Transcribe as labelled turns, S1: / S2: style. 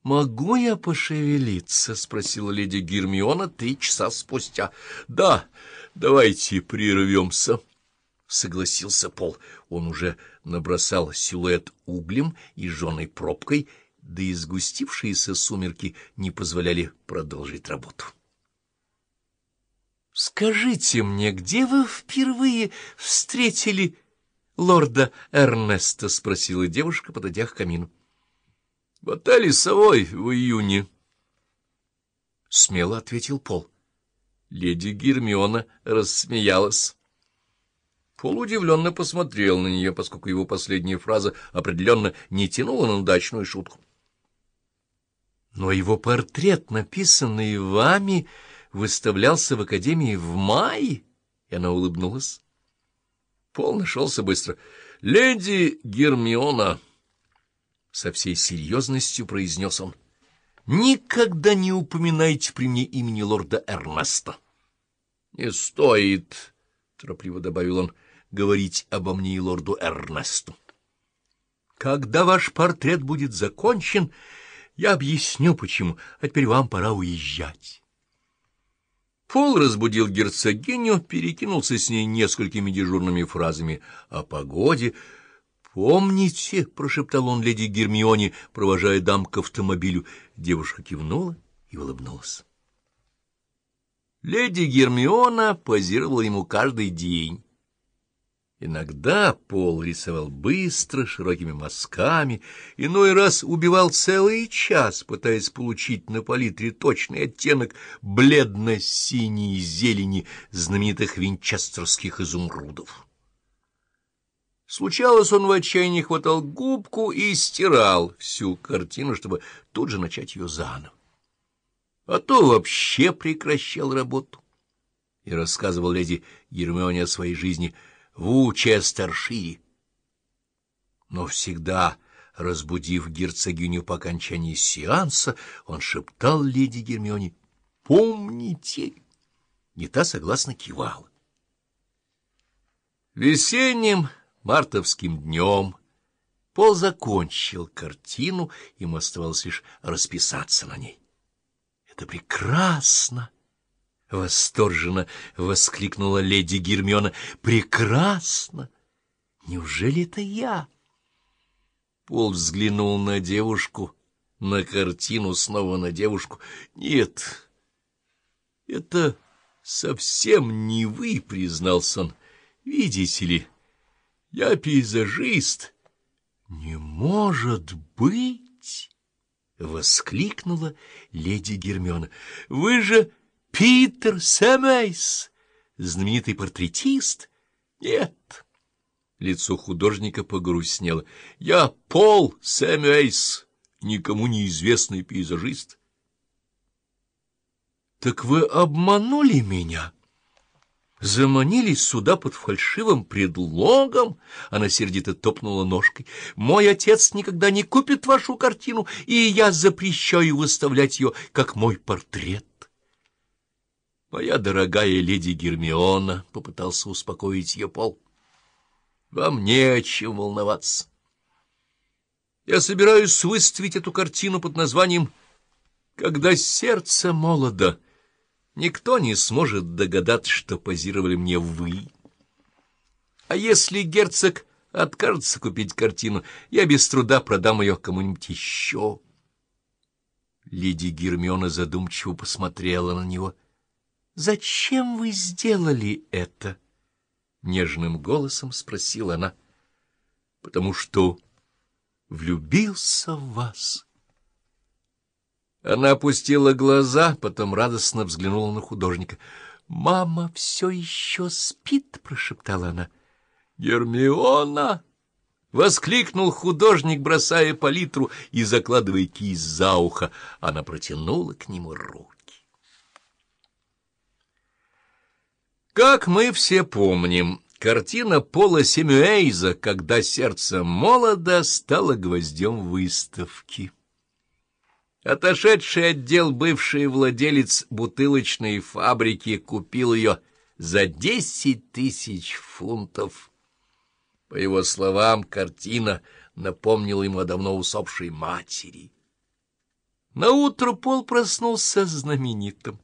S1: — Могу я пошевелиться? — спросила леди Гермиона три часа спустя. — Да, давайте прервемся, — согласился Пол. Он уже набросал силуэт углем и жженой пробкой, да и сгустившиеся сумерки не позволяли продолжить работу. — Скажите мне, где вы впервые встретили лорда Эрнеста? — спросила девушка, подойдя к камину. — В отеле «Совой» в июне. — смело ответил Пол. Леди Гермиона рассмеялась. Пол удивленно посмотрел на нее, поскольку его последняя фраза определенно не тянула на удачную шутку. — Но его портрет, написанный вами, выставлялся в Академии в мае, и она улыбнулась. Пол нашелся быстро. — Леди Гермиона! — со всей серьезностью произнес он. — Никогда не упоминайте при мне имени лорда Эрнеста. — Не стоит, — торопливо добавил он, — говорить обо мне и лорду Эрнесту. — Когда ваш портрет будет закончен, я объясню, почему, а теперь вам пора уезжать. Пол разбудил герцогиню, перекинулся с ней несколькими дежурными фразами о погоде, «Помните», — прошептал он леди Гермионе, провожая дам к автомобилю. Девушка кивнула и улыбнулась. Леди Гермиона позировала ему каждый день. Иногда Пол рисовал быстро, широкими мазками, иной раз убивал целый час, пытаясь получить на палитре точный оттенок бледно-синей зелени знаменитых винчестерских изумрудов. Случалось, он в отчаянии хватал губку и стирал всю картину, чтобы тут же начать ее заново. А то вообще прекращал работу. И рассказывал леди Гермионе о своей жизни в Учестершире. Но всегда, разбудив герцогиню по окончании сеанса, он шептал леди Гермионе «Помните!» И та согласно кивала. Весенним мартовским днем. Пол закончил картину, ему оставалось лишь расписаться на ней. — Это прекрасно! — восторженно воскликнула леди Гермиона. — Прекрасно! Неужели это я? Пол взглянул на девушку, на картину, снова на девушку. — Нет, это совсем не вы, — признался он. — Видите ли... Я пейзажист. — Не может быть! — воскликнула леди Гермиона. — Вы же Питер Сэмейс, знаменитый портретист? — Нет. Лицо художника погрустнело. — Я Пол Сэмейс, никому неизвестный пейзажист. — Так вы обманули меня? — заманились сюда под фальшивым предлогом. Она сердито топнула ножкой. Мой отец никогда не купит вашу картину, и я запрещаю выставлять ее, как мой портрет. Моя дорогая леди Гермиона попытался успокоить ее пол. Вам не о чем волноваться. Я собираюсь выставить эту картину под названием «Когда сердце молодо». Никто не сможет догадаться, что позировали мне вы. А если герцог откажется купить картину, я без труда продам ее кому-нибудь еще. Леди Гермиона задумчиво посмотрела на него. — Зачем вы сделали это? — нежным голосом спросила она. — Потому что влюбился в вас. — она опустила глаза, потом радостно взглянула на художника. — Мама все еще спит, — прошептала она. — Гермиона! — воскликнул художник, бросая палитру и закладывая кисть за ухо. Она протянула к нему руки. Как мы все помним, картина Пола Семюэйза «Когда сердце молодо» стала гвоздем выставки. Отошедший отдел бывший владелец бутылочной фабрики купил ее за десять тысяч фунтов. По его словам, картина напомнила ему о давно усопшей матери. Наутро Пол проснулся знаменитым.